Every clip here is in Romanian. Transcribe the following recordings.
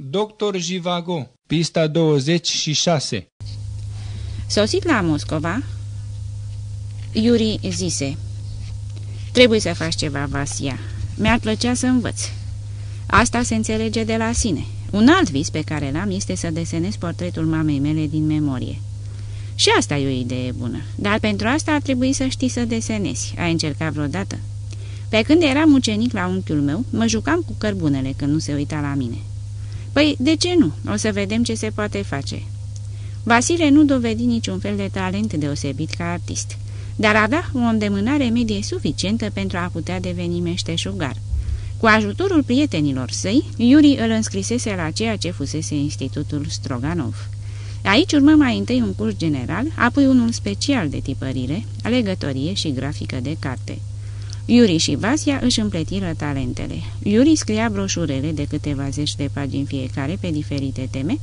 Doctor Jivago, pista 26 Sosit la Moscova, Iuri zise Trebuie să faci ceva, Vasia. Mi-ar plăcea să învăț. Asta se înțelege de la sine. Un alt vis pe care l-am este să desenez portretul mamei mele din memorie. Și asta e o idee bună, dar pentru asta ar trebui să știi să desenezi. Ai încercat vreodată? Pe când eram ucenic la unchiul meu, mă jucam cu cărbunele când nu se uita la mine. Păi, de ce nu? O să vedem ce se poate face. Vasile nu dovedi niciun fel de talent deosebit ca artist, dar avea o îndemânare medie suficientă pentru a putea deveni meșteșugar. Cu ajutorul prietenilor săi, Iuri îl înscrisese la ceea ce fusese Institutul Stroganov. Aici urmă mai întâi un curs general, apoi unul special de tipărire, alegătorie și grafică de carte. Iuri și Vasia își împletiră talentele. Iuri scria broșurele de câteva zeci de pagini fiecare pe diferite teme,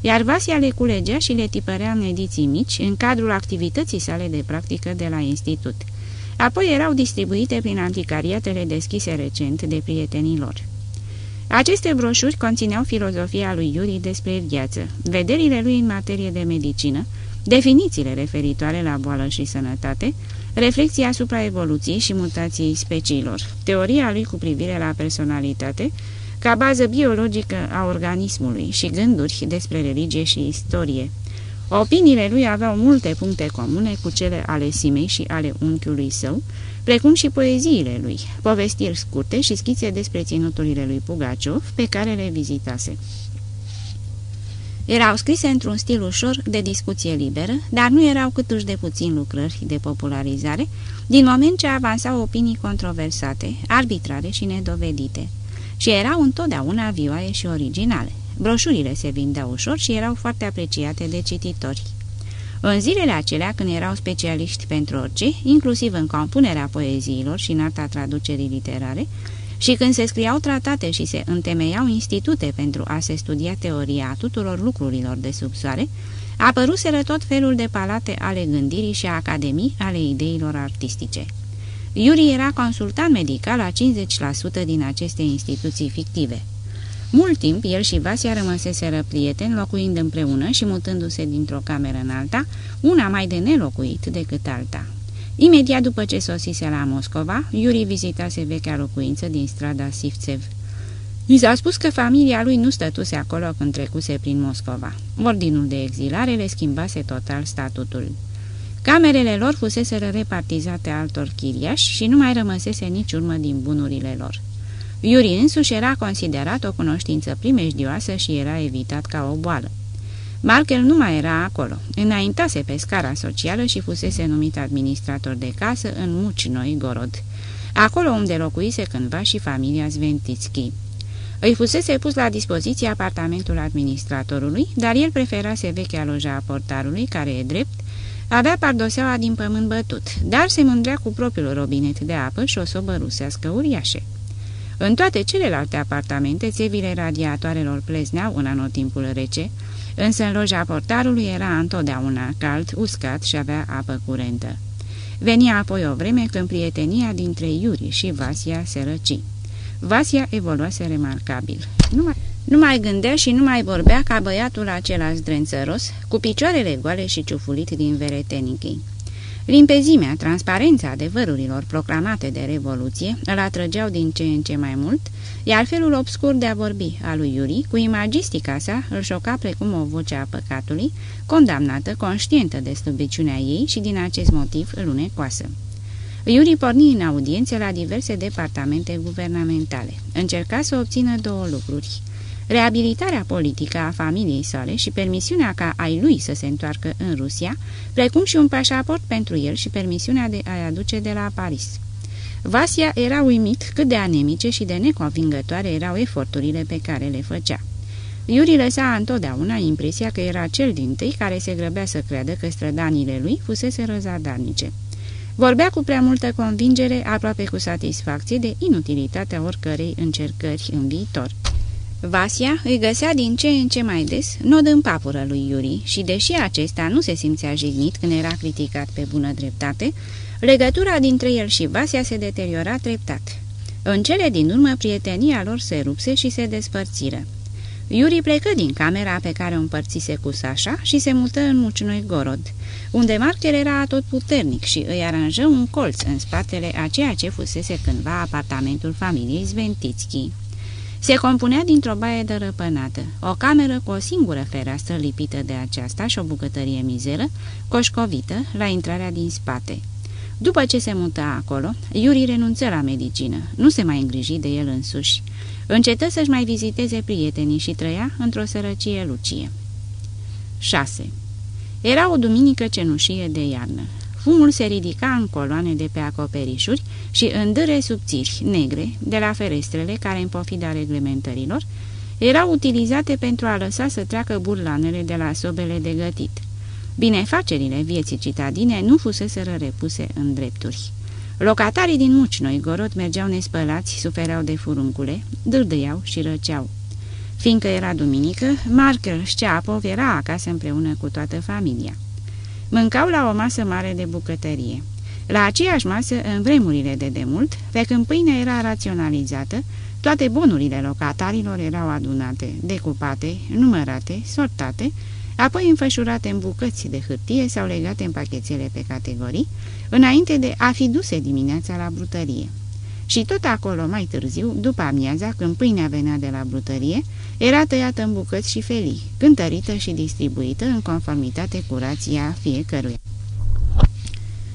iar Vasia le culegea și le tipărea în ediții mici în cadrul activității sale de practică de la institut. Apoi erau distribuite prin anticariatele deschise recent de prietenii lor. Aceste broșuri conțineau filozofia lui Iuri despre viață, vederile lui în materie de medicină, definițiile referitoare la boală și sănătate, reflexia asupra evoluției și mutației speciilor, teoria lui cu privire la personalitate, ca bază biologică a organismului și gânduri despre religie și istorie. Opiniile lui aveau multe puncte comune cu cele ale Simei și ale unchiului său, precum și poeziile lui, povestiri scurte și schițe despre ținuturile lui Pugaciov, pe care le vizitase. Erau scrise într-un stil ușor de discuție liberă, dar nu erau câtuși de puțin lucrări de popularizare, din moment ce avansau opinii controversate, arbitrare și nedovedite. Și erau întotdeauna vioaie și originale. Broșurile se vindeau ușor și erau foarte apreciate de cititori. În zilele acelea, când erau specialiști pentru orice, inclusiv în compunerea poeziilor și în arta traducerii literare, și când se scriau tratate și se întemeiau institute pentru a se studia teoria tuturor lucrurilor de sub soare, apăruseră tot felul de palate ale gândirii și academii ale ideilor artistice. Iuri era consultant medical la 50% din aceste instituții fictive. Mult timp, el și Vasia rămăseseră prieteni, locuind împreună și mutându-se dintr-o cameră în alta, una mai de nelocuit decât alta. Imediat după ce sosise la Moscova, Iuri vizitase vechea locuință din strada Sivtsev. I s-a spus că familia lui nu stătuse acolo când trecuse prin Moscova. Ordinul de exilare le schimbase total statutul. Camerele lor fuseseră repartizate altor chiriași și nu mai rămăsese nici urmă din bunurile lor. Iuri însuși era considerat o cunoștință primejdioasă și era evitat ca o boală. Markel nu mai era acolo. Înaintase pe scara socială și fusese numit administrator de casă în Mucinoi Gorod, acolo unde locuise cândva și familia Zventitski. Îi fusese pus la dispoziție apartamentul administratorului, dar el preferase vechea loja a portarului, care e drept, avea pardoseaua din pământ bătut, dar se mândrea cu propriul robinet de apă și o sobă rusească uriașe. În toate celelalte apartamente, țevile radiatoarelor plezneau în anotimpul rece, însă în loja portarului era întotdeauna cald, uscat și avea apă curentă. Venia apoi o vreme când prietenia dintre Iuri și Vasia se răci. Vasia evoluase remarcabil. Nu mai, nu mai gândea și nu mai vorbea ca băiatul acela zdrențăros, cu picioarele goale și ciufulit din veretenichii. Limpezimea, transparența adevărurilor proclamate de Revoluție îl atrăgeau din ce în ce mai mult, iar felul obscur de a vorbi al lui Iuri, cu imagistica sa, îl șoca precum o voce a păcatului, condamnată, conștientă de slăbiciunea ei și din acest motiv îl unecoasă. Iuri porni în audiențe la diverse departamente guvernamentale. Încerca să obțină două lucruri reabilitarea politică a familiei sale și permisiunea ca ai lui să se întoarcă în Rusia, precum și un pașaport pentru el și permisiunea de a-i aduce de la Paris. Vasia era uimit cât de anemice și de neconvingătoare erau eforturile pe care le făcea. Iuri lăsa întotdeauna impresia că era cel din tâi care se grăbea să creadă că strădanile lui fusese răzadarnice. Vorbea cu prea multă convingere, aproape cu satisfacție, de inutilitatea oricărei încercări în viitor. Vasia îi găsea din ce în ce mai des nod în papură lui Iuri și, deși acesta nu se simțea jignit când era criticat pe bună dreptate, legătura dintre el și Vasia se deteriora treptat. În cele din urmă, prietenia lor se rupse și se despărțiră. Iuri plecă din camera pe care o împărțise cu Sasha și se mută în Mucinoi Gorod, unde Marker era tot puternic și îi aranjă un colț în spatele a ceea ce fusese cândva apartamentul familiei Sventitski. Se compunea dintr-o baie dărăpânată, o cameră cu o singură fereastră lipită de aceasta și o bucătărie mizeră, coșcovită, la intrarea din spate. După ce se mută acolo, Iuri renunță la medicină, nu se mai îngriji de el însuși. Încetă să-și mai viziteze prietenii și trăia într-o sărăcie lucie. 6. Era o duminică cenușie de iarnă. Fumul se ridica în coloane de pe acoperișuri și în dâre subțiri, negre, de la ferestrele care, în pofida reglementărilor, erau utilizate pentru a lăsa să treacă burlanele de la sobele de gătit. Binefacerile vieții citadine nu fuseseră repuse în drepturi. Locatarii din Mucinoi Gorod mergeau nespălați, sufereau de furuncule, dârdâiau și răceau. Fiindcă era duminică, Markel Șceapov era acasă împreună cu toată familia. Mâncau la o masă mare de bucătărie. La aceeași masă, în vremurile de demult, pe când pâinea era raționalizată, toate bunurile locatarilor erau adunate, decupate, numărate, sortate, apoi înfășurate în bucăți de hârtie sau legate în pachetele pe categorii, înainte de a fi duse dimineața la brutărie. Și tot acolo, mai târziu, după amiaza, când pâinea venea de la brutărie, era tăiată în bucăți și felii, cântărită și distribuită în conformitate cu rația fiecăruia.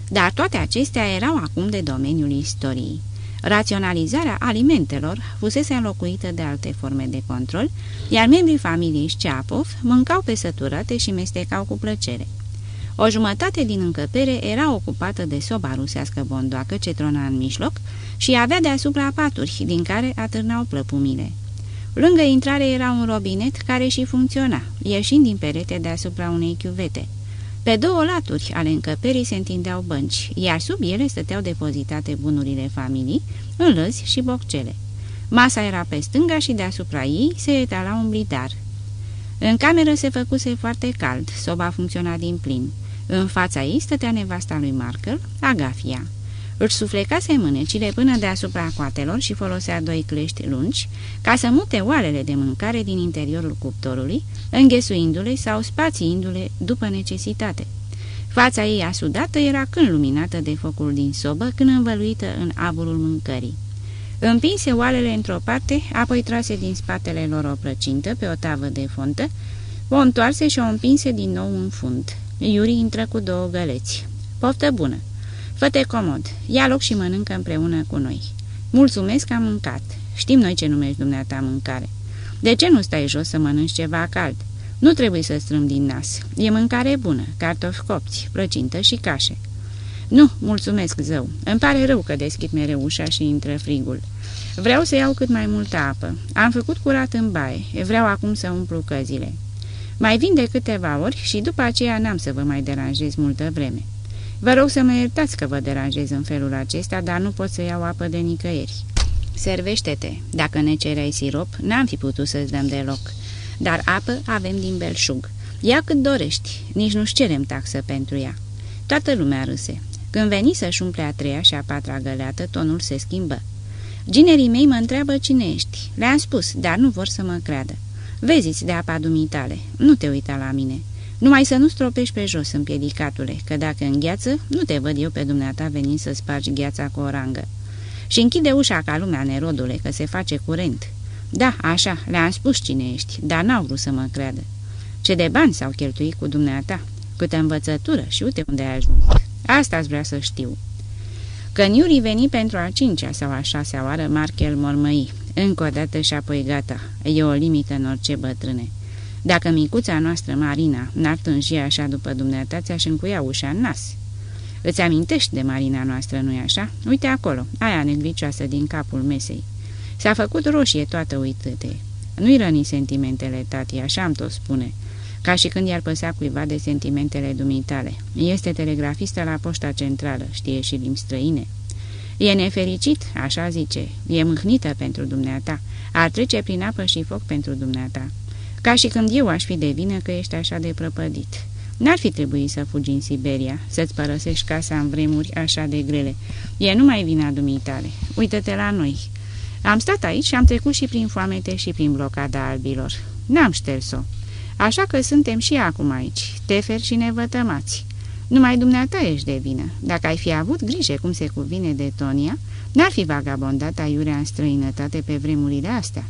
Dar toate acestea erau acum de domeniul istoriei. Raționalizarea alimentelor fusese înlocuită de alte forme de control, iar membrii familiei Șceapov mâncau pe săturate și mestecau cu plăcere. O jumătate din încăpere era ocupată de soba rusească bondoacă ce trona în mijloc și avea deasupra paturi, din care atârnau plăpumile. Lângă intrare era un robinet care și funcționa, ieșind din perete deasupra unei chiuvete. Pe două laturi ale încăperii se întindeau bănci, iar sub ele stăteau depozitate bunurile familiei, înlăzi și boccele. Masa era pe stânga și deasupra ei se etala un blidar. În cameră se făcuse foarte cald, soba funcționa din plin. În fața ei stătea nevasta lui Markel, Agafia. Își suflecase mânecile până deasupra coatelor și folosea doi clești lungi ca să mute oalele de mâncare din interiorul cuptorului, înghesuindu-le sau spațiindu-le după necesitate. Fața ei asudată era când luminată de focul din sobă, când învăluită în aburul mâncării. Împinse oalele într-o parte, apoi trase din spatele lor o plăcintă pe o tavă de fontă, o întoarse și o împinse din nou în fund. Iuri intră cu două găleți. Poftă bună! Fă-te comod, ia loc și mănâncă împreună cu noi. Mulțumesc că am mâncat. Știm noi ce numești dumneata mâncare. De ce nu stai jos să mănânci ceva cald? Nu trebuie să strâm din nas. E mâncare bună, cartofi copți, plăcintă și cașe. Nu, mulțumesc, zău. Îmi pare rău că deschid mereu ușa și intră frigul. Vreau să iau cât mai multă apă. Am făcut curat în baie. Vreau acum să umplu căzile. Mai vin de câteva ori și după aceea n-am să vă mai deranjez multă vreme. Vă rog să mă iertați că vă deranjez în felul acesta, dar nu pot să iau apă de nicăieri. Servește-te. Dacă ne cereai sirop, n-am fi putut să-ți dăm deloc. Dar apă avem din belșug. Ia cât dorești, nici nu-și cerem taxă pentru ea. Toată lumea râse. Când veni să-și umple a treia și a patra găleată, tonul se schimbă. Ginerii mei mă întreabă cine ești. Le-am spus, dar nu vor să mă creadă. Vezi-ți de apa dumitale, nu te uita la mine. Numai să nu stropești pe jos, împiedicatule, că dacă îngheață, nu te văd eu pe dumneata venind să spargi gheața cu o rangă. Și închide ușa ca lumea, nerodule, că se face curent. Da, așa, le-am spus cine ești, dar n-au vrut să mă creadă. Ce de bani s-au cheltuit cu dumneata? Câte învățătură și uite unde ai ajuns. Asta-ți vrea să știu. Când Iuri veni pentru a cincea sau a șasea oară, Markel mormăi. Încă o dată și apoi gata. E o limită în orice bătrâne. Dacă micuța noastră, Marina, n-ar tânji așa după dumneata, ți-aș încuia ușa în nas. Îți amintești de Marina noastră, nu-i așa? Uite acolo, aia neglicioasă din capul mesei. S-a făcut roșie toată uitâte. Nu-i răni sentimentele, tati, așa am tot spune. Ca și când i-ar păsea cuiva de sentimentele dumitale. Este telegrafistă la poșta centrală, știe și limbi străine. E nefericit, așa zice, e mâhnită pentru dumneata, ar trece prin apă și foc pentru dumneata. Ca și când eu aș fi de vină că ești așa de prăpădit. N-ar fi trebuit să fugi în Siberia, să-ți părăsești casa în vremuri așa de grele. E numai vina dumitale. Uită-te la noi. Am stat aici și am trecut și prin foamete și prin blocada albilor. N-am șters-o. Așa că suntem și acum aici, tefer și nevătămați. Numai dumneata ești de vină. Dacă ai fi avut grijă cum se cuvine de Tonia, n-ar fi vagabondat aiurea în străinătate pe vremurile astea.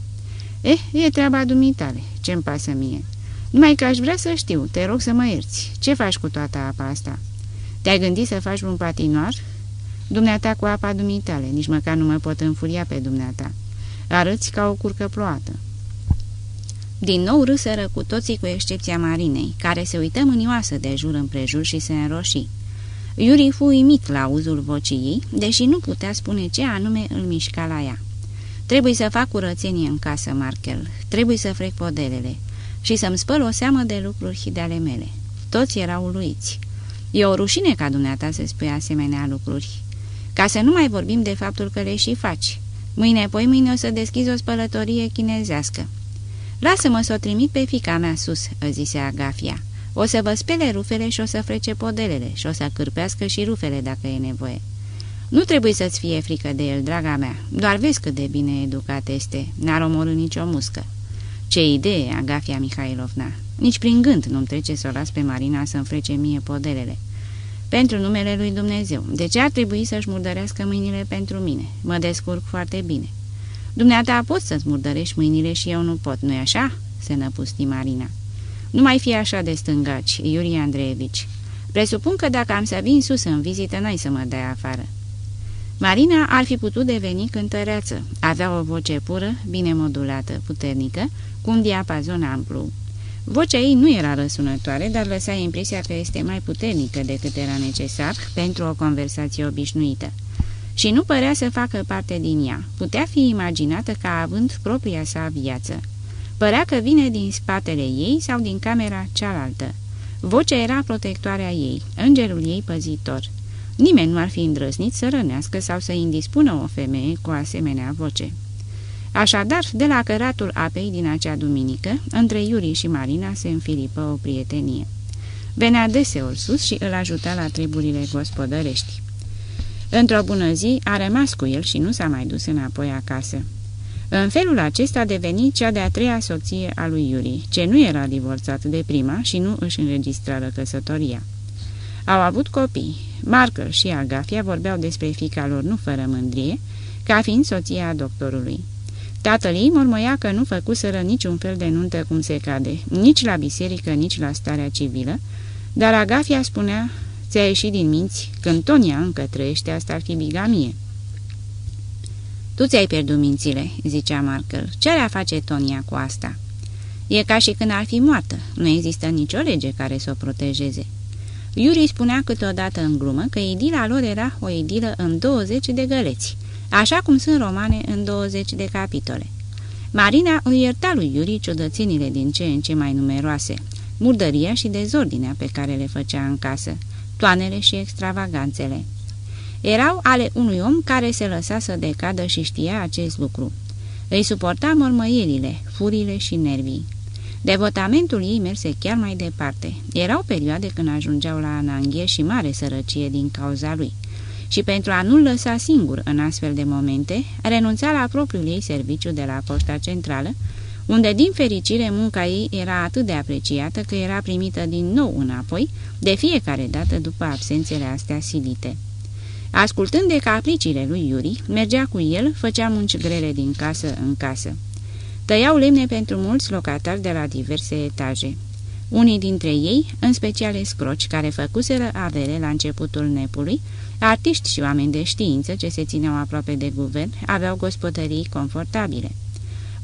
Eh, e treaba dumitale, ce-mi pasă mie. Numai că aș vrea să știu, te rog să mă ierți. Ce faci cu toată apa asta? Te-ai gândit să faci un patinoar? Dumneata cu apa dumitale, nici măcar nu mă pot înfuria pe dumneata. Arăți ca o curcă ploată. Din nou râsără cu toții cu excepția Marinei, care se uită mânioasă de jur împrejur și se înroși. Iuri fu imit la uzul vocii ei, deși nu putea spune ce anume îl mișca la ea. Trebuie să fac curățenie în casă, Markel, trebuie să frec podelele și să-mi spăl o seamă de lucruri de ale mele. Toți erau uluiți. E o rușine ca dumneata să spui asemenea lucruri. Ca să nu mai vorbim de faptul că le și faci. Mâine, poi mâine o să deschizi o spălătorie chinezească. Lasă-mă să o trimit pe fica mea sus," zise Agafia. O să vă spele rufele și o să frece podelele și o să cârpească și rufele dacă e nevoie." Nu trebuie să-ți fie frică de el, draga mea. Doar vezi cât de bine educat este. N-ar omorâ nicio muscă." Ce idee, Agafia Mihailovna! Nici prin gând nu-mi trece să o las pe Marina să-mi frece mie podelele. Pentru numele lui Dumnezeu, de ce ar trebui să-și murdărească mâinile pentru mine? Mă descurc foarte bine." Dumneata poți să-ți murdărești mâinile și eu nu pot, nu-i așa?" se năpusti Marina. Nu mai fi așa de stângaci, Iurie Andreevici. Presupun că dacă am să vin sus în vizită, n-ai să mă dai afară." Marina ar fi putut deveni cântăreață. Avea o voce pură, bine modulată, puternică, cu un diapazon amplu. Vocea ei nu era răsunătoare, dar lăsa impresia că este mai puternică decât era necesar pentru o conversație obișnuită și nu părea să facă parte din ea. Putea fi imaginată ca având propria sa viață. Părea că vine din spatele ei sau din camera cealaltă. Vocea era protectoarea ei, îngerul ei păzitor. Nimeni nu ar fi îndrăznit să rănească sau să indispună o femeie cu asemenea voce. Așadar, de la căratul apei din acea duminică, între Iuri și Marina se înfilipă o prietenie. Venea deseori sus și îl ajuta la treburile gospodărești. Într-o bună zi a rămas cu el și nu s-a mai dus înapoi acasă. În felul acesta a devenit cea de-a treia soție a lui Iuri, ce nu era divorțat de prima și nu își înregistrară căsătoria. Au avut copii. Markel și Agafia vorbeau despre fica lor nu fără mândrie, ca fiind soția doctorului. Tatăl ei mormăia că nu făcuseră niciun fel de nuntă cum se cade, nici la biserică, nici la starea civilă, dar Agafia spunea Ți-a ieșit din minți? Când Tonia încă trăiește, asta ar fi bigamie." Tu ți-ai pierdut mințile," zicea Markel. Ce are a face Tonia cu asta?" E ca și când ar fi moartă. Nu există nicio lege care să o protejeze." Iuri spunea câteodată în glumă că idila lor era o idilă în 20 de găleți, așa cum sunt romane în 20 de capitole. Marina îi ierta lui Iuri ciudățenile din ce în ce mai numeroase, murdăria și dezordinea pe care le făcea în casă, toanele și extravaganțele. Erau ale unui om care se lăsa să decadă și știa acest lucru. Îi suporta mormăierile, furile și nervii. Devotamentul ei merse chiar mai departe. Erau perioade când ajungeau la ananghie și mare sărăcie din cauza lui. Și pentru a nu-l lăsa singur în astfel de momente, renunța la propriul ei serviciu de la poșta centrală, unde din fericire munca ei era atât de apreciată că era primită din nou înapoi, de fiecare dată după absențele astea silite. Ascultând de capriciile lui Iuri, mergea cu el, făcea munci grele din casă în casă. Tăiau lemne pentru mulți locatari de la diverse etaje. Unii dintre ei, în special scroci care făcuseră avere la începutul nepului, artiști și oameni de știință ce se țineau aproape de guvern, aveau gospodării confortabile.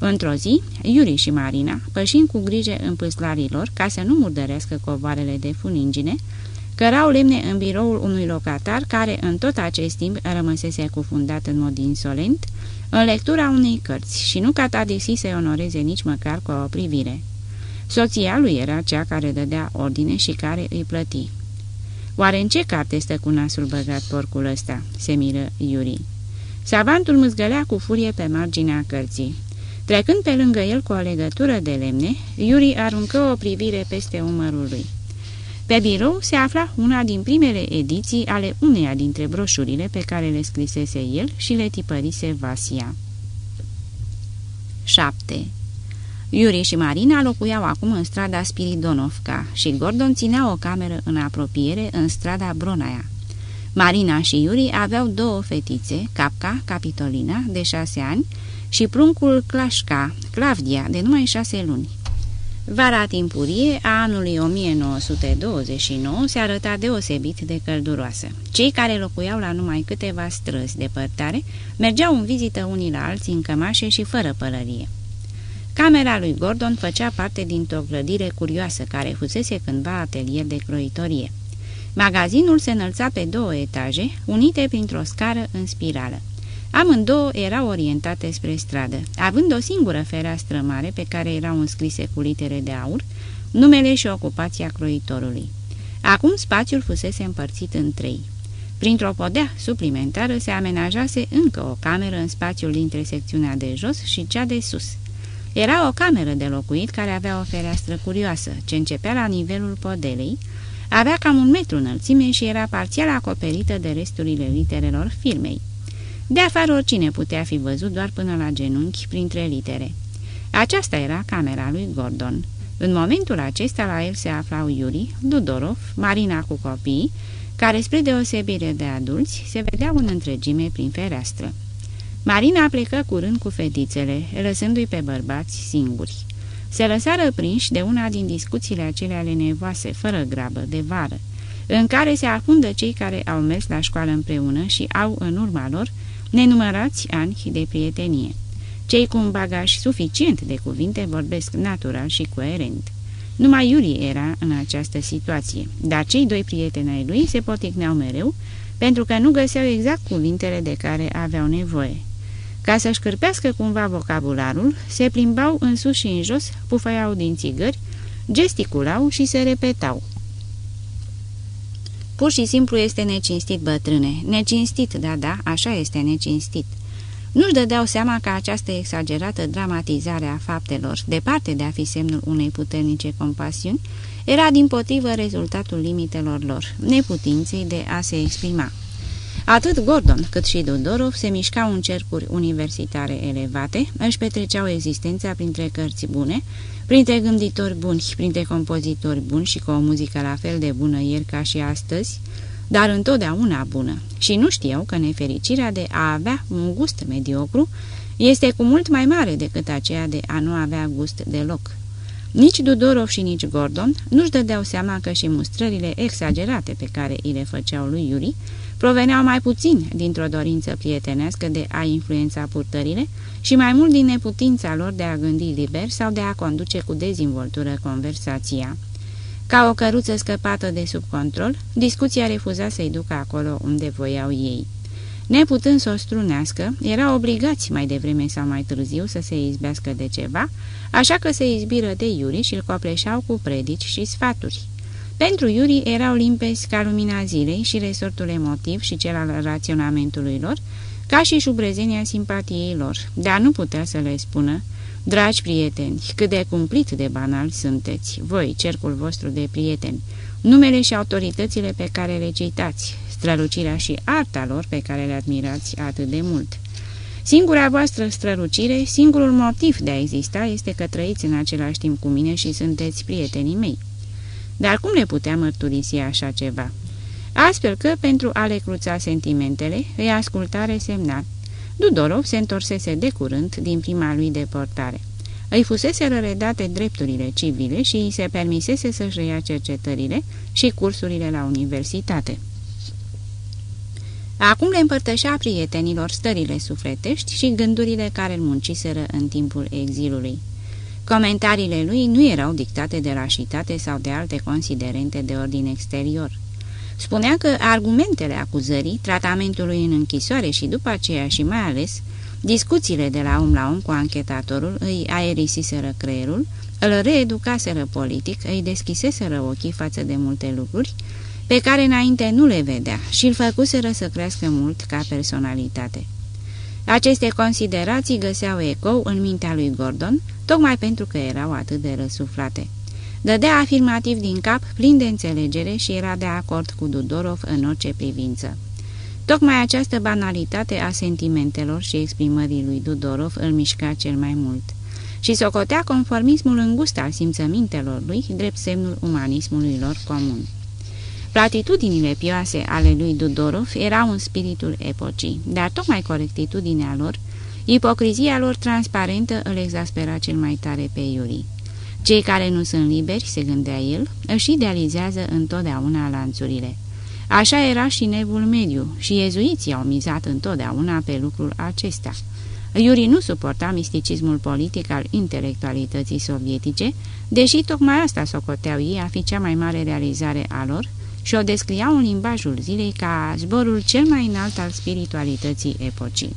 Într-o zi, Iuri și Marina, pășind cu grijă în pâslarilor ca să nu murdărească covoarele de funingine, cărau lemne în biroul unui locatar care în tot acest timp rămăsese cufundat în mod insolent în lectura unei cărți și nu catadisi să onoreze nici măcar cu o privire. Soția lui era cea care dădea ordine și care îi plăti. Oare în ce carte stă cu nasul băgat porcul ăsta?" se miră Iuri. Savantul mâzgălea cu furie pe marginea cărții. Trecând pe lângă el cu o legătură de lemne, Iuri aruncă o privire peste umărul lui. Pe birou se afla una din primele ediții ale uneia dintre broșurile pe care le scrisese el și le tipărise Vasia. 7. Yuri și Marina locuiau acum în strada Spiridonovka și Gordon ținea o cameră în apropiere în strada Bronaia. Marina și Yuri aveau două fetițe, Capca, Capitolina, de șase ani, și pruncul Clașca, Clavdia, de numai șase luni. Vara timpurie a anului 1929 se arăta deosebit de călduroasă. Cei care locuiau la numai câteva străzi depărtare mergeau în vizită unii la alții în cămașe și fără pălărie. Camera lui Gordon făcea parte dintr-o clădire curioasă care fusese cândva atelier de croitorie. Magazinul se înălța pe două etaje, unite printr-o scară în spirală. Amândouă erau orientate spre stradă, având o singură fereastră mare pe care erau înscrise cu litere de aur numele și ocupația croitorului. Acum spațiul fusese împărțit în trei. Printr-o podea suplimentară se amenajase încă o cameră în spațiul dintre secțiunea de jos și cea de sus. Era o cameră de locuit care avea o fereastră curioasă, ce începea la nivelul podelei, avea cam un metru înălțime și era parțial acoperită de resturile literelor firmei. De afară oricine putea fi văzut doar până la genunchi printre litere. Aceasta era camera lui Gordon. În momentul acesta la el se aflau Yuri, Dudorov, Marina cu copii, care spre deosebire de adulți se vedeau în întregime prin fereastră. Marina plecă curând cu fetițele, lăsându-i pe bărbați singuri. Se lăsară prinși de una din discuțiile acelea ale nevoase, fără grabă, de vară, în care se afundă cei care au mers la școală împreună și au în urma lor nenumărați ani de prietenie. Cei cu un bagaj suficient de cuvinte vorbesc natural și coerent. Numai Iuri era în această situație, dar cei doi prieteni ai lui se poticneau mereu pentru că nu găseau exact cuvintele de care aveau nevoie. Ca să-și cârpească cumva vocabularul, se plimbau în sus și în jos, pufăiau din țigări, gesticulau și se repetau. Pur și simplu este necinstit, bătrâne. Necinstit, da, da, așa este necinstit. Nu-și dădeau seama că această exagerată dramatizare a faptelor, departe de a fi semnul unei puternice compasiuni, era din potrivă rezultatul limitelor lor, neputinței de a se exprima. Atât Gordon cât și Dodorov se mișcau în cercuri universitare elevate, își petreceau existența printre cărți bune, printre gânditori buni, printre compozitori buni și cu o muzică la fel de bună ieri ca și astăzi, dar întotdeauna bună, și nu știau că nefericirea de a avea un gust mediocru este cu mult mai mare decât aceea de a nu avea gust deloc. Nici Dudorov și nici Gordon nu-și dădeau seama că și mustrările exagerate pe care îi le făceau lui Yuri proveneau mai puțin dintr-o dorință prietenească de a influența purtările și mai mult din neputința lor de a gândi liber sau de a conduce cu dezvoltură conversația. Ca o căruță scăpată de sub control, discuția refuza să-i ducă acolo unde voiau ei. Neputând să o strunească, erau obligați mai devreme sau mai târziu să se izbească de ceva, așa că se izbiră de Iuri și îl copleșau cu predici și sfaturi. Pentru Iuri erau limpezi ca lumina zilei și resortul emotiv și cel al raționamentului lor, ca și șubrezenia simpatiei lor, dar nu putea să le spună, Dragi prieteni, cât de cumplit de banal sunteți, voi, cercul vostru de prieteni, numele și autoritățile pe care le citați, strălucirea și arta lor pe care le admirați atât de mult. Singura voastră strălucire, singurul motiv de a exista este că trăiți în același timp cu mine și sunteți prietenii mei. Dar cum le putea mărturisi așa ceva? Astfel că, pentru a le cruța sentimentele, îi asculta resemnat. Dudorov se întorsese de curând din prima lui deportare. Îi fusese redate drepturile civile și îi se permisese să-și reia cercetările și cursurile la universitate. Acum le împărtășea prietenilor stările sufletești și gândurile care îl munciseră în timpul exilului. Comentariile lui nu erau dictate de lașitate sau de alte considerente de ordin exterior. Spunea că argumentele acuzării, tratamentului în închisoare și după aceea și mai ales discuțiile de la om la om cu anchetatorul îi aerisiseră creierul, îl reeducaseră politic, îi deschiseseră ochii față de multe lucruri pe care înainte nu le vedea și îl făcuseră să crească mult ca personalitate. Aceste considerații găseau ecou în mintea lui Gordon, tocmai pentru că erau atât de răsuflate. Dădea afirmativ din cap, plin de înțelegere și era de acord cu Dudorov în orice privință. Tocmai această banalitate a sentimentelor și exprimării lui Dudorov îl mișca cel mai mult. și socotea conformismul îngust al simțămintelor lui drept semnul umanismului lor comun. Platitudinile pioase ale lui Dudorov erau în spiritul epocii, dar tocmai corectitudinea lor, ipocrizia lor transparentă îl exaspera cel mai tare pe Iuri. Cei care nu sunt liberi, se gândea el, își idealizează întotdeauna lanțurile. Așa era și nevul mediu și ezuiții au mizat întotdeauna pe lucrul acesta. Iuri nu suporta misticismul politic al intelectualității sovietice, deși tocmai asta socoteau ei a fi cea mai mare realizare a lor și o descriau în limbajul zilei ca zborul cel mai înalt al spiritualității epocii.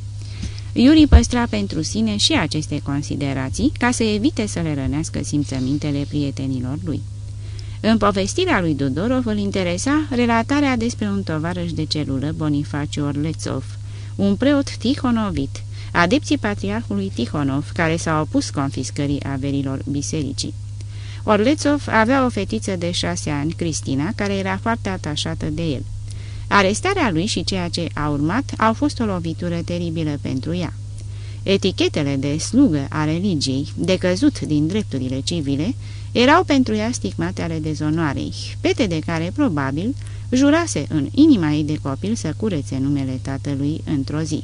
Iuri păstra pentru sine și aceste considerații ca să evite să le rănească simțămintele prietenilor lui. În povestirea lui Dudorov îl interesa relatarea despre un tovarăș de celulă, Bonifaciu Orlețov, un preot tihonovit, adepții patriarhului Tihonov, care s-au opus confiscării averilor bisericii. Orlețov avea o fetiță de șase ani, Cristina, care era foarte atașată de el. Arestarea lui și ceea ce a urmat au fost o lovitură teribilă pentru ea. Etichetele de slugă a religiei, de căzut din drepturile civile, erau pentru ea stigmate ale dezonoarei, pete de care, probabil, jurase în inima ei de copil să curețe numele tatălui într-o zi.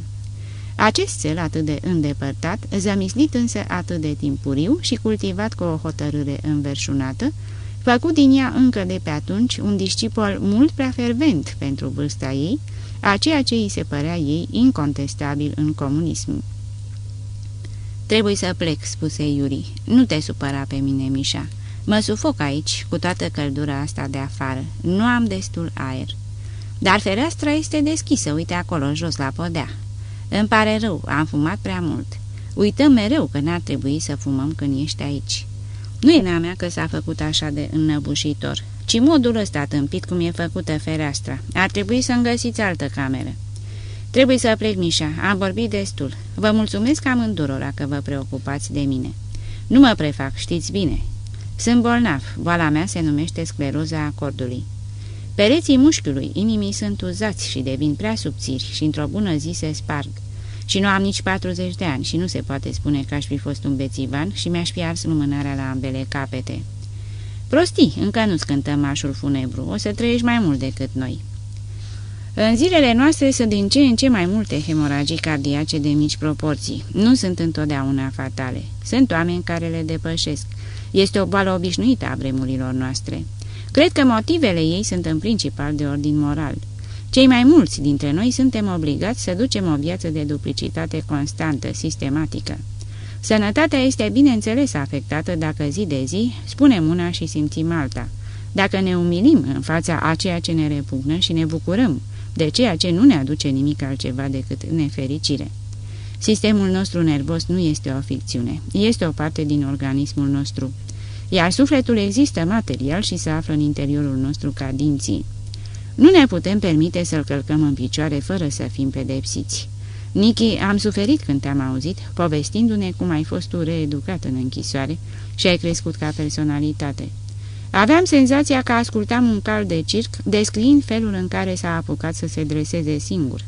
Acest cel atât de îndepărtat, zămislit însă atât de timpuriu și cultivat cu o hotărâre înverșunată, făcut din ea încă de pe atunci un discipol mult prea fervent pentru vârsta ei, a ceea ce îi se părea ei incontestabil în comunism. Trebuie să plec," spuse Iuri. Nu te supăra pe mine, Mișa. Mă sufoc aici, cu toată căldura asta de afară. Nu am destul aer. Dar fereastra este deschisă, uite acolo, jos la podea. Îmi pare rău, am fumat prea mult. Uităm mereu că n-ar trebui să fumăm când ești aici. Nu e mea că s-a făcut așa de înnăbușitor, ci modul ăsta tâmpit cum e făcută fereastra. Ar trebui să-mi găsiți altă cameră. Trebuie să plec, Mișa, am vorbit destul. Vă mulțumesc amândurora că vă preocupați de mine. Nu mă prefac, știți bine. Sunt bolnav, boala mea se numește scleroza acordului. Pereții mușchiului inimii sunt uzați și devin prea subțiri și într-o bună zi se sparg. Și nu am nici 40 de ani și nu se poate spune că aș fi fost un bețivan și mi-aș fi ars lumânarea la ambele capete. Prostii, încă nu-ți cântăm mașul funebru, o să trăiești mai mult decât noi. În zilele noastre sunt din ce în ce mai multe hemoragii cardiace de mici proporții. Nu sunt întotdeauna fatale. Sunt oameni care le depășesc. Este o boală obișnuită a vremurilor noastre. Cred că motivele ei sunt în principal de ordin moral. Cei mai mulți dintre noi suntem obligați să ducem o viață de duplicitate constantă, sistematică. Sănătatea este bineînțeles afectată dacă zi de zi spunem una și simțim alta. Dacă ne umilim în fața a ceea ce ne repugnă și ne bucurăm de ceea ce nu ne aduce nimic altceva decât nefericire. Sistemul nostru nervos nu este o ficțiune, este o parte din organismul nostru, iar sufletul există material și se află în interiorul nostru ca dinții. Nu ne putem permite să-l călcăm în picioare fără să fim pedepsiți. Nichi, am suferit când te-am auzit, povestindu-ne cum ai fost tu reeducat în închisoare și ai crescut ca personalitate. Aveam senzația că ascultam un cal de circ, descriind felul în care s-a apucat să se dreseze singur.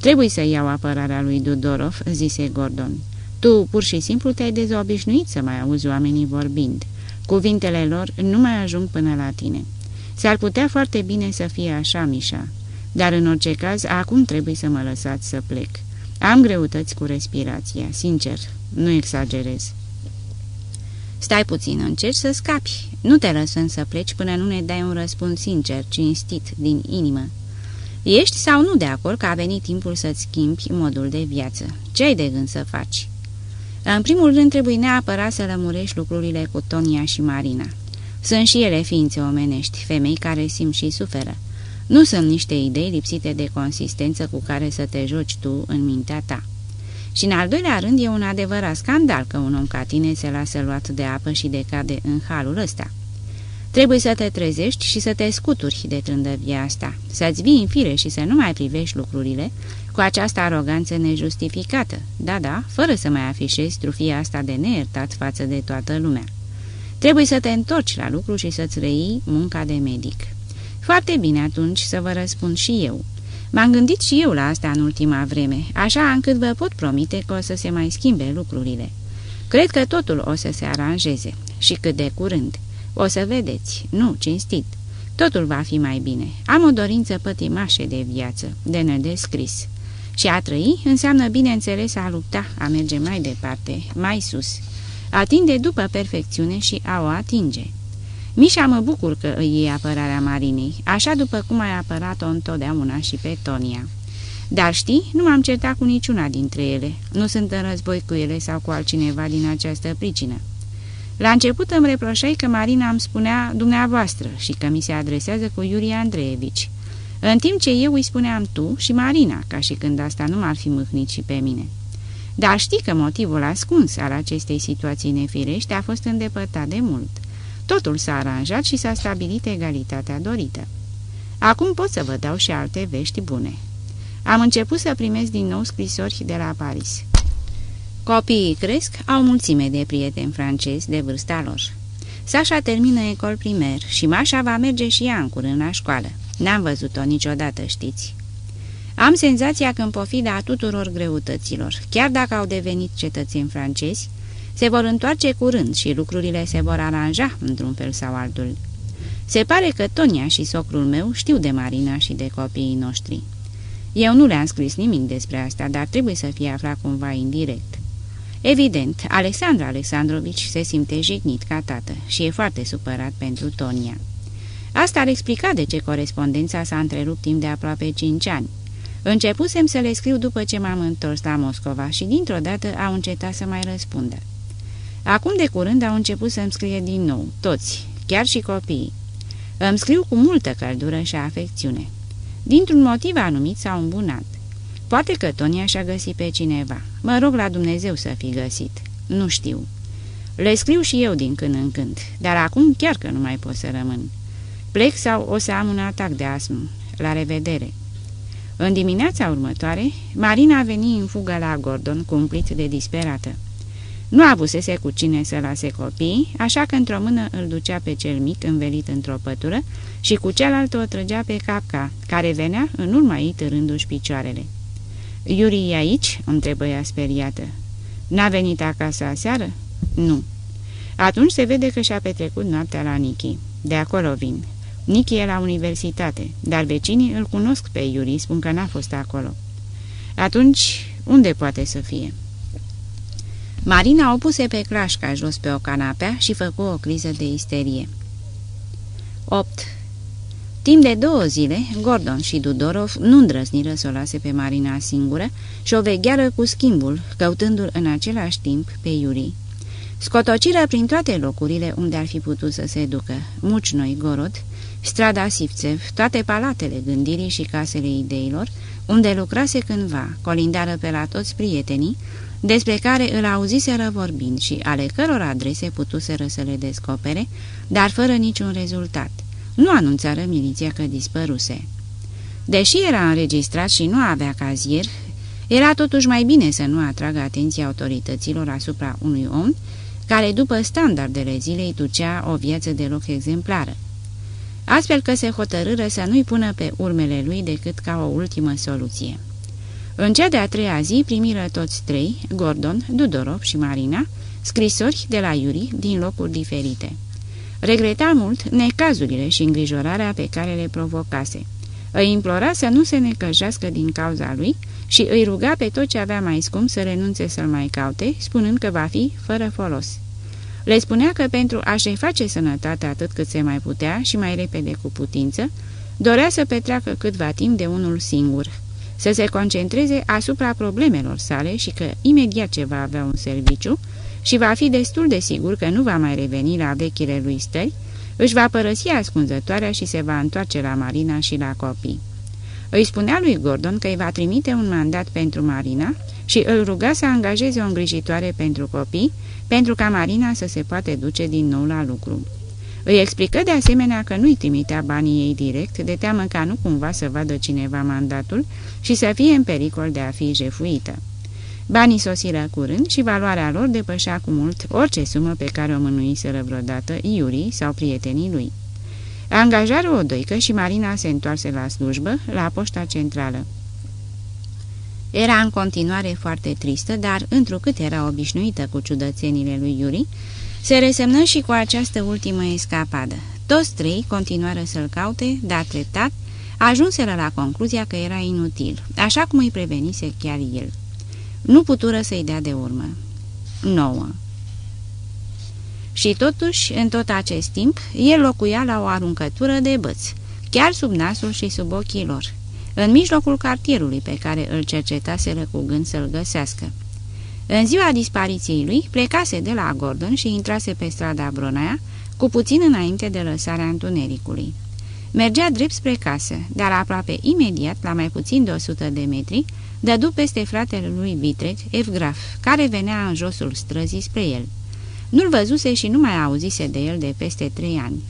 Trebuie să iau apărarea lui Dudorov," zise Gordon. Tu pur și simplu te-ai dezobișnuit să mai auzi oamenii vorbind. Cuvintele lor nu mai ajung până la tine. S-ar putea foarte bine să fie așa, Mișa, dar în orice caz, acum trebuie să mă lăsați să plec. Am greutăți cu respirația, sincer, nu exagerez. Stai puțin, încerci să scapi. Nu te lăsăm să pleci până nu ne dai un răspuns sincer, cinstit, din inimă. Ești sau nu de acord că a venit timpul să-ți schimbi modul de viață? Ce ai de gând să faci? În primul rând trebuie neapărat să lămurești lucrurile cu Tonia și Marina. Sunt și ele ființe omenești, femei care simt și suferă. Nu sunt niște idei lipsite de consistență cu care să te joci tu în mintea ta. Și în al doilea rând e un adevărat scandal că un om ca tine se lasă luat de apă și decade în halul ăsta. Trebuie să te trezești și să te scuturi de trândăvia asta, să-ți vii în fire și să nu mai privești lucrurile cu această aroganță nejustificată, da, da, fără să mai afișezi trufia asta de neiertat față de toată lumea. Trebuie să te întorci la lucru și să-ți răi munca de medic. Foarte bine atunci să vă răspund și eu. M-am gândit și eu la asta în ultima vreme, așa încât vă pot promite că o să se mai schimbe lucrurile. Cred că totul o să se aranjeze și cât de curând. O să vedeți, nu, cinstit. Totul va fi mai bine. Am o dorință pătimașă de viață, de nedescris. Și a trăi înseamnă, bineînțeles, a lupta, a merge mai departe, mai sus. Atinde după perfecțiune și a o atinge. Mișa mă bucur că îi iei apărarea Marinei, așa după cum ai apărat-o întotdeauna și pe Tonia. Dar știi, nu m-am certat cu niciuna dintre ele. Nu sunt în război cu ele sau cu altcineva din această pricină. La început îmi reproșai că Marina îmi spunea dumneavoastră și că mi se adresează cu Iurie Andreevici. În timp ce eu îi spuneam tu și Marina, ca și când asta nu m-ar fi mâhnit și pe mine. Dar știi că motivul ascuns al acestei situații nefirești a fost îndepărtat de mult. Totul s-a aranjat și s-a stabilit egalitatea dorită. Acum pot să vă dau și alte vești bune. Am început să primesc din nou scrisori de la Paris. Copiii cresc, au mulțime de prieteni francezi de vârsta lor. Sasha termină ecol primer și Mașa va merge și ea în curând la școală. N-am văzut-o niciodată, știți. Am senzația că în pofida tuturor greutăților, chiar dacă au devenit cetățeni francezi, se vor întoarce curând și lucrurile se vor aranja într-un fel sau altul. Se pare că Tonia și socrul meu știu de Marina și de copiii noștri. Eu nu le-am scris nimic despre asta, dar trebuie să fie aflat cumva indirect. Evident, Alexandra Alexandrovici se simte jignit ca tată și e foarte supărat pentru Tonia. Asta ar explica de ce corespondența s-a întrerupt timp de aproape cinci ani. Începusem să le scriu după ce m-am întors la Moscova și dintr-o dată au încetat să mai răspundă. Acum de curând au început să-mi scrie din nou, toți, chiar și copiii. Îmi scriu cu multă căldură și afecțiune. Dintr-un motiv anumit s-au îmbunat. Poate că Tonia și-a găsit pe cineva. Mă rog la Dumnezeu să fi găsit. Nu știu. Le scriu și eu din când în când, dar acum chiar că nu mai pot să rămân. Plec sau o să am un atac de astm. La revedere. În dimineața următoare, Marina a venit în fugă la Gordon, cumplit de disperată. Nu avusese cu cine să lase copii, așa că într-o mână îl ducea pe cel mic învelit într-o pătură și cu cealaltă o trăgea pe capca, care venea în urma ei târându-și picioarele. Iuri e aici?" întrebă ea speriată. N-a venit acasă aseară?" Nu." Atunci se vede că și-a petrecut noaptea la Nichi. De acolo vin. Nichi e la universitate, dar vecinii îl cunosc pe Iuri, spun că n-a fost acolo. Atunci, unde poate să fie?" Marina o puse pe clașca jos pe o canapea și făcu o criză de isterie. 8. Timp de două zile, Gordon și Dudorov nu îndrăzniră să o lase pe Marina singură și o vegheară cu schimbul, căutându-l în același timp pe Iuri. Scotociră prin toate locurile unde ar fi putut să se ducă, Mucnoi, Gorod, strada Sivțev, toate palatele gândirii și casele ideilor, unde lucrase cândva, colindară pe la toți prietenii, despre care îl auziseră vorbind și ale căror adrese putuseră să le descopere, dar fără niciun rezultat. Nu anunțară miliția că dispăruse. Deși era înregistrat și nu avea cazier, era totuși mai bine să nu atragă atenția autorităților asupra unui om care, după standardele zilei, ducea o viață deloc exemplară. Astfel că se hotărâră să nu-i pună pe urmele lui decât ca o ultimă soluție. În cea de-a treia zi primiră toți trei, Gordon, Dudorov și Marina, scrisori de la Iuri din locuri diferite. Regreta mult necazurile și îngrijorarea pe care le provocase. Îi implora să nu se necăjească din cauza lui și îi ruga pe tot ce avea mai scump să renunțe să-l mai caute, spunând că va fi fără folos. Le spunea că pentru a-și face sănătatea atât cât se mai putea și mai repede cu putință, dorea să petreacă câtva timp de unul singur, să se concentreze asupra problemelor sale și că imediat ce va avea un serviciu și va fi destul de sigur că nu va mai reveni la vechile lui stări, își va părăsi ascunzătoarea și se va întoarce la Marina și la copii. Îi spunea lui Gordon că îi va trimite un mandat pentru Marina și îl ruga să angajeze o îngrijitoare pentru copii, pentru ca Marina să se poate duce din nou la lucru. Îi explică de asemenea că nu-i trimitea banii ei direct, de teamă ca nu cumva să vadă cineva mandatul și să fie în pericol de a fi jefuită. Banii sosiră curând și valoarea lor depășea cu mult orice sumă pe care o mânuiseră vreodată Iuri sau prietenii lui. Angajară o doică și Marina se întoarse la slujbă, la poșta centrală. Era în continuare foarte tristă, dar, întrucât era obișnuită cu ciudățenile lui Iuri, se resemnă și cu această ultimă escapadă. Toți trei continuară să-l caute, dar treptat, ajunseră la concluzia că era inutil, așa cum îi prevenise chiar el. Nu putură să-i dea de urmă. 9. Și totuși, în tot acest timp, el locuia la o aruncătură de băți, chiar sub nasul și sub ochii lor, în mijlocul cartierului pe care îl cercetaseră cu gând să-l găsească. În ziua dispariției lui, plecase de la Gordon și intrase pe strada Bronaia, cu puțin înainte de lăsarea întunericului. Mergea drept spre casă, dar aproape imediat, la mai puțin de 100 de metri, dădu peste fratele lui Vitreg, Evgraf, care venea în josul străzii spre el. Nu-l văzuse și nu mai auzise de el de peste trei ani.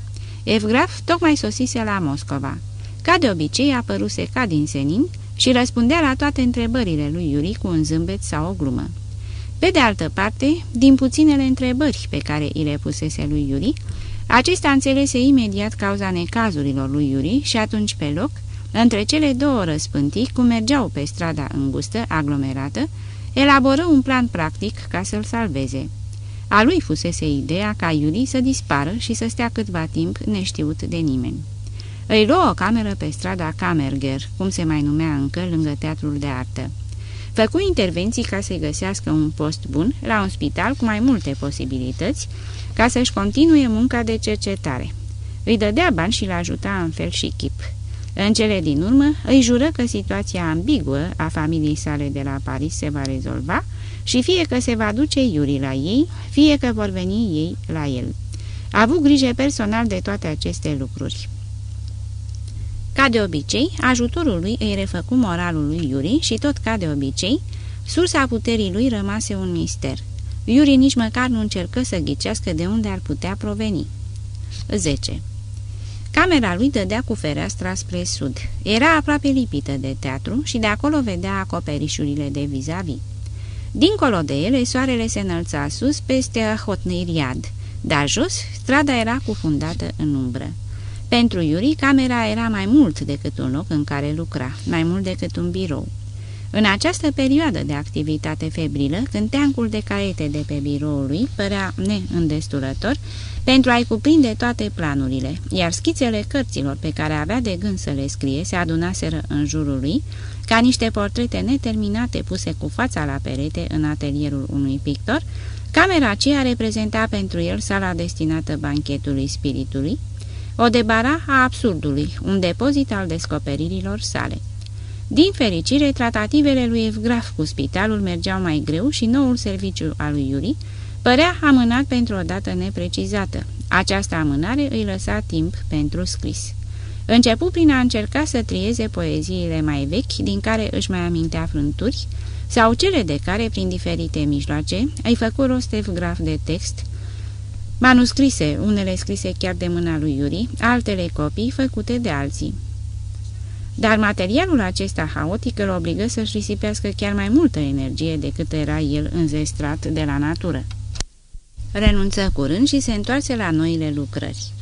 Evgraf tocmai sosise la Moscova. Ca de obicei, apăruse ca din senin și răspundea la toate întrebările lui Iuri cu un zâmbet sau o glumă. Pe de altă parte, din puținele întrebări pe care îi le pusese lui Iuri, acesta înțelese imediat cauza necazurilor lui Iuri și atunci pe loc, între cele două răspântii, cum mergeau pe strada îngustă, aglomerată, elaboră un plan practic ca să-l salveze. A lui fusese ideea ca Iuri să dispară și să stea câtva timp neștiut de nimeni. Îi luă o cameră pe strada Camerger, cum se mai numea încă lângă teatrul de artă. Făcu intervenții ca să-i găsească un post bun la un spital cu mai multe posibilități, ca să-și continue munca de cercetare. Îi dădea bani și l-ajuta în fel și chip. În cele din urmă, îi jură că situația ambiguă a familiei sale de la Paris se va rezolva și fie că se va duce Iuri la ei, fie că vor veni ei la el. A avut grijă personal de toate aceste lucruri. Ca de obicei, ajutorul lui îi refăcu moralul lui Iuri și tot ca de obicei, sursa puterii lui rămase un mister. Iuri nici măcar nu încercă să ghicească de unde ar putea proveni. 10. Camera lui dădea cu fereastra spre sud. Era aproape lipită de teatru și de acolo vedea acoperișurile de vis-a-vis. -vis. Dincolo de ele, soarele se înălța sus peste Hotneiriad, dar jos, strada era cufundată în umbră. Pentru Iuri, camera era mai mult decât un loc în care lucra, mai mult decât un birou. În această perioadă de activitate febrilă, când teancul de caiete de pe biroul lui părea neîndestulător pentru a-i cuprinde toate planurile, iar schițele cărților pe care avea de gând să le scrie se adunaseră în jurul lui, ca niște portrete neterminate puse cu fața la perete în atelierul unui pictor, camera aceea reprezenta pentru el sala destinată banchetului spiritului, o debara a absurdului, un depozit al descoperirilor sale. Din fericire, tratativele lui Evgraf cu spitalul mergeau mai greu și noul serviciu al lui Iuri părea amânat pentru o dată neprecizată. Această amânare îi lăsa timp pentru scris. Începu prin a încerca să trieze poeziile mai vechi, din care își mai amintea frânturi, sau cele de care, prin diferite mijloace, îi făcu rost Evgraf de text, manuscrise, unele scrise chiar de mâna lui Iuri, altele copii făcute de alții. Dar materialul acesta haotic îl obligă să-și risipească chiar mai multă energie decât era el înzestrat de la natură. Renunță curând și se întoarce la noile lucrări.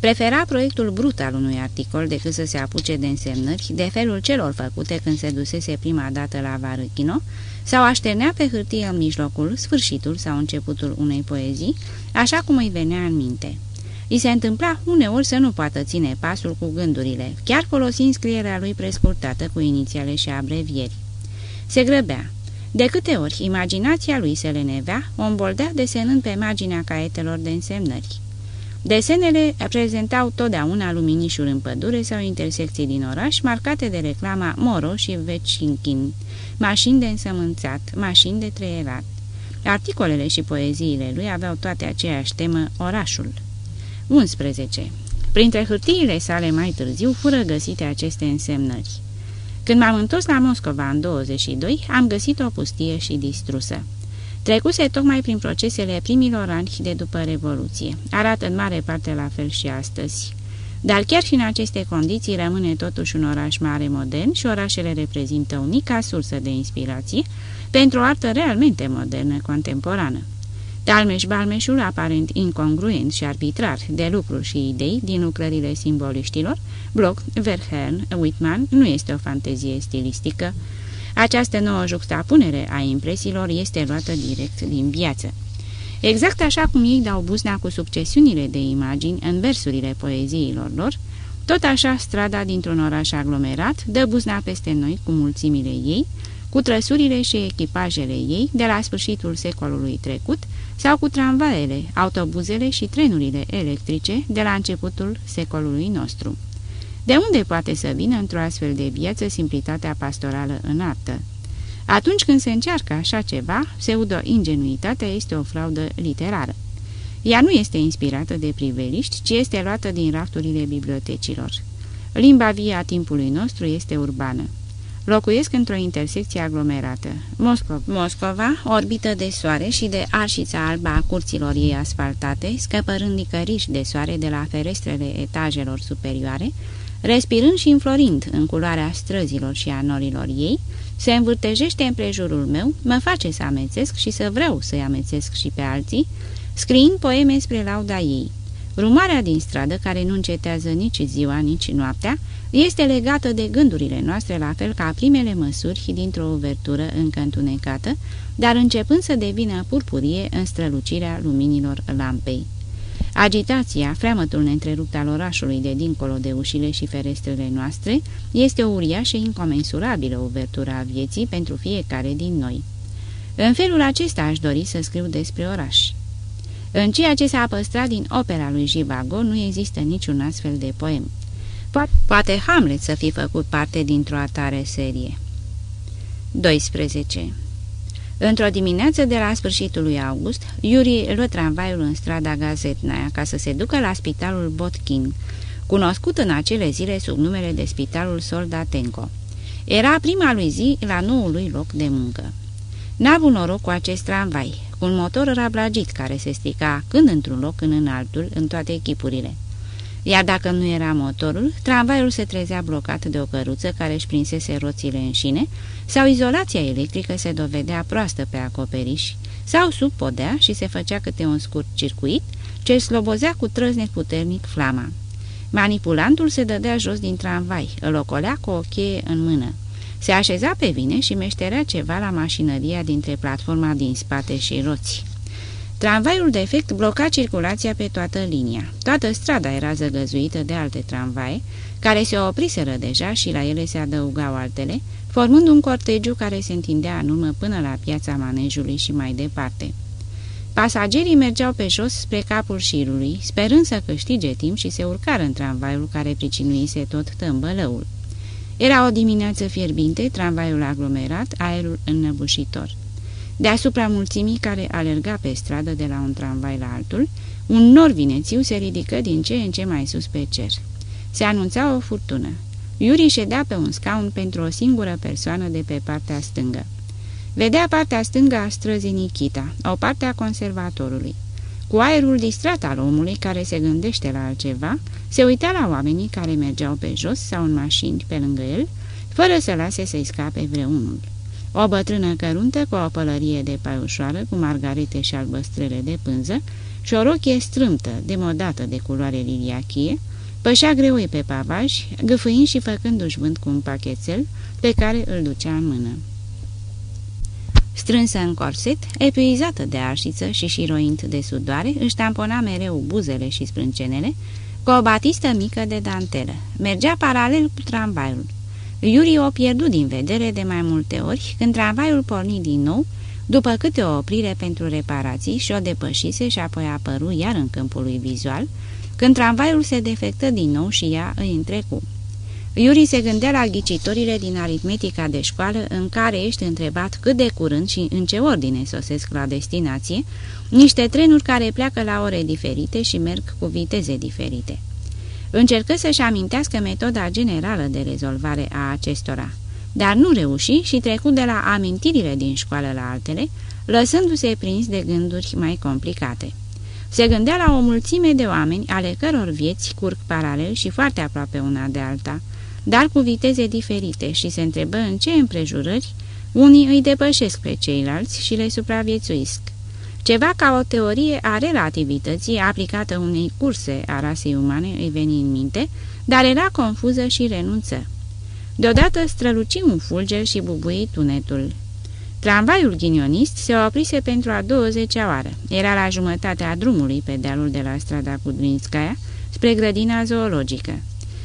Prefera proiectul brut al unui articol decât să se apuce de însemnări de felul celor făcute când se dusese prima dată la Varâchino sau așternea pe hârtie în mijlocul, sfârșitul sau începutul unei poezii, așa cum îi venea în minte. I se întâmpla uneori să nu poată ține pasul cu gândurile, chiar folosind scrierea lui prescurtată cu inițiale și abrevieri. Se grăbea. De câte ori imaginația lui se lenevea, o îmboldea desenând pe marginea caietelor de însemnări. Desenele prezentau totdeauna luminișuri în pădure sau intersecții din oraș, marcate de reclama Moro și Vecinchin, mașini de însămânțat, mașini de treierat. Articolele și poeziile lui aveau toate aceeași temă, orașul. 11. Printre hârtiile sale mai târziu fură găsite aceste însemnări. Când m-am întors la Moscova în 22, am găsit o pustie și distrusă. Trecuse tocmai prin procesele primilor ani de după Revoluție. Arată în mare parte la fel și astăzi. Dar chiar și în aceste condiții rămâne totuși un oraș mare modern și orașele reprezintă unica sursă de inspirație pentru o artă realmente modernă, contemporană. Talmeș-balmeșul, aparent incongruent și arbitrar de lucruri și idei din lucrările simboliștilor, Bloch, Verheeren, Whitman, nu este o fantezie stilistică, Această nouă juxtapunere a impresiilor este luată direct din viață. Exact așa cum ei dau buzna cu succesiunile de imagini în versurile poeziilor lor, tot așa strada dintr-un oraș aglomerat dă buzna peste noi cu mulțimile ei, cu trăsurile și echipajele ei de la sfârșitul secolului trecut sau cu tramvaele, autobuzele și trenurile electrice de la începutul secolului nostru. De unde poate să vină într-o astfel de viață simplitatea pastorală în artă? Atunci când se încearcă așa ceva, pseudo-ingenuitatea este o fraudă literară. Ea nu este inspirată de priveliști, ci este luată din rafturile bibliotecilor. Limba vie a timpului nostru este urbană. Locuiesc într-o intersecție aglomerată. Moscova, Moscova, orbită de soare și de arșița albă a curților ei asfaltate, scăpărând nicăriși de soare de la ferestrele etajelor superioare, respirând și înflorind în culoarea străzilor și a norilor ei, se învârtejește împrejurul meu, mă face să amețesc și să vreau să-i amețesc și pe alții, scriind poeme spre lauda ei. Rumarea din stradă, care nu încetează nici ziua, nici noaptea, este legată de gândurile noastre la fel ca primele măsuri dintr-o uvertură încă întunecată, dar începând să devină purpurie în strălucirea luminilor lampei. Agitația, freamătul neîntrerupt al orașului de dincolo de ușile și ferestrele noastre, este o uriașă incomensurabilă uvertură a vieții pentru fiecare din noi. În felul acesta aș dori să scriu despre oraș. În ceea ce s-a păstrat din opera lui Jivago nu există niciun astfel de poem. Poate Hamlet să fi făcut parte dintr-o atare serie. 12. Într-o dimineață de la sfârșitul lui august, Iuri luă tramvaiul în strada Gazetnaia ca să se ducă la spitalul Botkin, cunoscut în acele zile sub numele de Spitalul Soldatenko. Era prima lui zi la noul lui loc de muncă. N-a avut noroc cu acest tramvai, cu un motor rablagit care se strica când într-un loc, când în altul, în toate echipurile. Iar dacă nu era motorul, tramvaiul se trezea blocat de o căruță care își prinsese roțile în șine, sau izolația electrică se dovedea proastă pe acoperiș, sau sub podea și se făcea câte un scurt circuit, ce slobozea cu trăznet puternic flama. Manipulantul se dădea jos din tramvai, îl ocolea cu o cheie în mână. Se așeza pe vine și meșterea ceva la mașinăria dintre platforma din spate și roți. Tramvaiul defect bloca circulația pe toată linia. Toată strada era zăgăzuită de alte tramvaie, care se opriseră deja și la ele se adăugau altele, formând un cortegiu care se întindea în urmă până la piața manejului și mai departe. Pasagerii mergeau pe jos spre capul șirului, sperând să câștige timp și se urcară în tramvaiul care pricinuise tot tâmbălăul. Era o dimineață fierbinte, tramvaiul aglomerat, aerul înnăbușitor. Deasupra mulțimii care alerga pe stradă de la un tramvai la altul, un nor vinețiu se ridică din ce în ce mai sus pe cer. Se anunța o furtună. Iuri ședea pe un scaun pentru o singură persoană de pe partea stângă. Vedea partea stângă a străzii Nikita, o parte a conservatorului. Cu aerul distrat al omului care se gândește la altceva, se uita la oamenii care mergeau pe jos sau în mașini pe lângă el, fără să lase să-i scape vreunul. O bătrână căruntă cu o pălărie de paiușoară cu margarite și albăstrele de pânză și o rochie strâmtă, demodată de culoare liliachie, pășea greoi pe pavaj, gâfâind și făcându-și vânt cu un pachetel pe care îl ducea în mână. Strânsă în corset, epuizată de arșiță și șiroind de sudoare, își tampona mereu buzele și sprâncenele cu o batistă mică de dantelă. Mergea paralel cu tramvaiul. Iuri o pierdut din vedere de mai multe ori când tramvaiul porni din nou, după câte o oprire pentru reparații și o depășise și apoi apăru iar în câmpul lui vizual, când tramvaiul se defectă din nou și ea îi întrecu. Iuri se gândea la ghicitorile din aritmetica de școală în care ești întrebat cât de curând și în ce ordine sosesc la destinație, niște trenuri care pleacă la ore diferite și merg cu viteze diferite. Încercă să-și amintească metoda generală de rezolvare a acestora, dar nu reuși și trecu de la amintirile din școală la altele, lăsându-se prins de gânduri mai complicate. Se gândea la o mulțime de oameni ale căror vieți curg paralel și foarte aproape una de alta, dar cu viteze diferite și se întrebă în ce împrejurări unii îi depășesc pe ceilalți și le supraviețuiesc. Ceva ca o teorie a relativității aplicată unei curse a rasei umane îi veni în minte, dar era confuză și renunță. Deodată străluci un fulger și bubui tunetul. Tramvaiul ghinionist se oprise pentru a 20-a oară. Era la jumătatea drumului pe dealul de la strada Kudrinskaya spre grădina zoologică.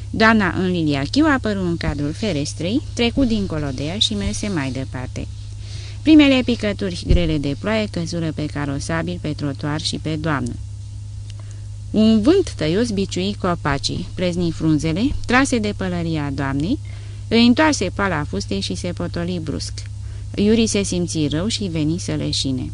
Doamna în Liliachiu apăru în cadrul ferestrei, trecu dincolo de ea și merse mai departe. Primele picături grele de ploaie căzură pe carosabil, pe trotuar și pe doamnă. Un vânt tăios biciui copacii, prezni frunzele, trase de pălăria doamnei, îi întoarse pala fustei și se potoli brusc. Iuri se simți rău și veni să leșine.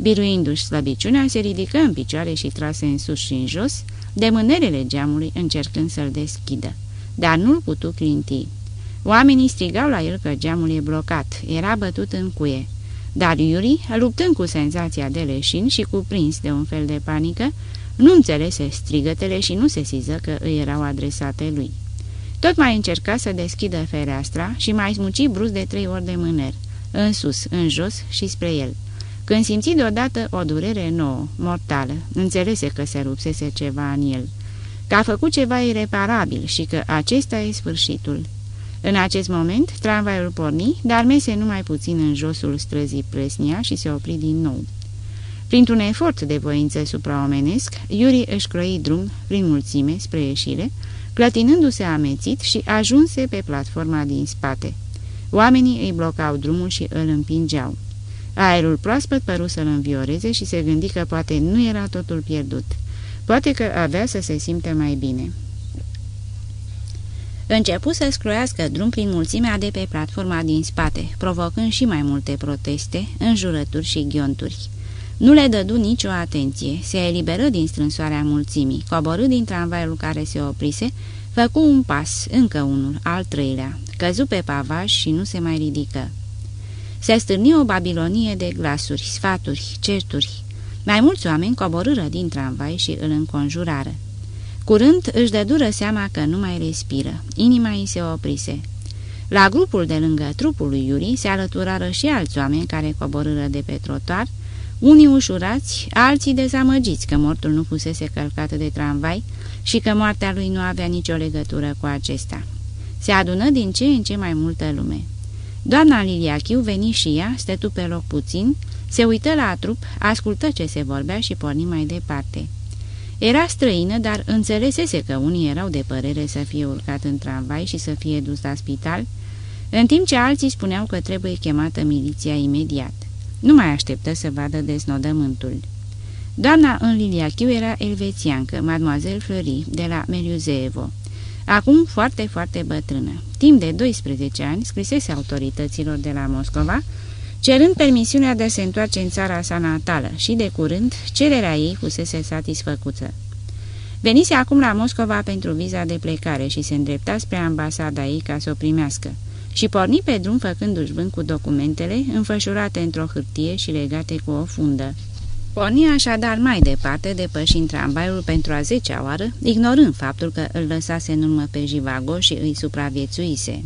Biruindu-și slăbiciunea, se ridică în picioare și trase în sus și în jos, de mânerele geamului încercând să-l deschidă. Dar nu-l putu clinti. Oamenii strigau la el că geamul e blocat, era bătut în cuie. Dar Iuri, luptând cu senzația de leșin și cuprins de un fel de panică, nu înțelese strigătele și nu se siză că îi erau adresate lui. Tot mai încerca să deschidă fereastra și mai smuci brusc de trei ori de mâner, în sus, în jos și spre el. Când simți deodată o durere nouă, mortală, înțelese că se rupsese ceva în el, că a făcut ceva ireparabil și că acesta e sfârșitul. În acest moment, tramvaiul porni, dar mese numai puțin în josul străzii Presnia și se opri din nou. Printr-un efort de voință supraomenesc, Iuri își croi drum prin mulțime spre ieșire, clătinându-se amețit și ajunse pe platforma din spate. Oamenii îi blocau drumul și îl împingeau. Aerul proaspăt păru să-l învioreze și se gândi că poate nu era totul pierdut. Poate că avea să se simte mai bine. Începu să scroiască drum prin mulțimea de pe platforma din spate, provocând și mai multe proteste, înjurături și ghionturi. Nu le dădu nicio atenție, se eliberă din strânsoarea mulțimii, coborâ din tramvaiul care se oprise, făcu un pas, încă unul, al treilea, căzu pe pavaj și nu se mai ridică. Se stârni o babilonie de glasuri, sfaturi, certuri. Mai mulți oameni coborâră din tramvai și îl înconjurară. Curând își dădură seama că nu mai respiră. Inima îi se oprise. La grupul de lângă trupul lui Iuri se alăturară și alți oameni care coborâră de pe trotuar, unii ușurați, alții dezamăgiți că mortul nu fusese călcat de tramvai și că moartea lui nu avea nicio legătură cu acesta. Se adună din ce în ce mai multă lume. Doamna Liliachiu veni și ea, stătu pe loc puțin, se uită la trup, ascultă ce se vorbea și porni mai departe. Era străină, dar înțelesese că unii erau de părere să fie urcat în tramvai și să fie dus la spital, în timp ce alții spuneau că trebuie chemată miliția imediat. Nu mai așteptă să vadă desnodământul. Doamna în Liliachiu era elvețiancă, mademoiselle Fleury, de la Meliuzeevo. Acum foarte, foarte bătrână. Timp de 12 ani scrisese autorităților de la Moscova, cerând permisiunea de a se întoarce în țara sa natală și, de curând, cererea ei fusese satisfăcută. Venise acum la Moscova pentru viza de plecare și se îndrepta spre ambasada ei ca să o primească și porni pe drum făcându-și vânt cu documentele înfășurate într-o hârtie și legate cu o fundă. Porni așadar mai departe, depășind tramvaiul pentru a zecea oară, ignorând faptul că îl lăsase în urmă pe Jivago și îi supraviețuise.